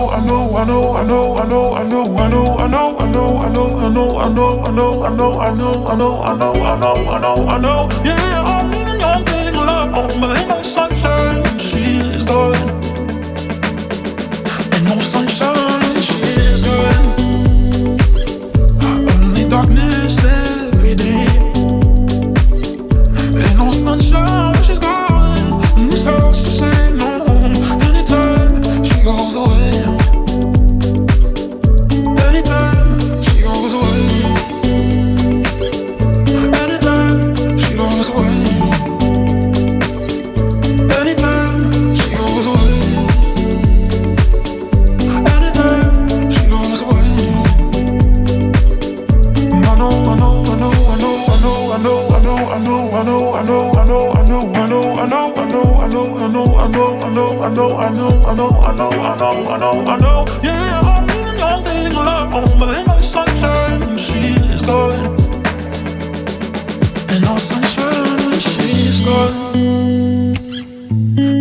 Know, I know, I know, I know, I know, I know, I know, I know, I know, I know, I know, I know, I know, I know, I know, I know, I know, I know, I know, I know. Yeah, I'm leaning on getting love, but ain't know, I know, I know, I know, I know, I know, I know, I know, I know, I know, I know, I know, I know, I know, I know, I know, I know, Yeah, I'm feeling young, feeling alone, but ain't no sunshine when she's gone. Ain't no sunshine when she's gone.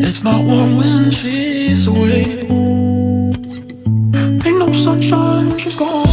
It's not warm when she's away. Ain't no sunshine when she's gone.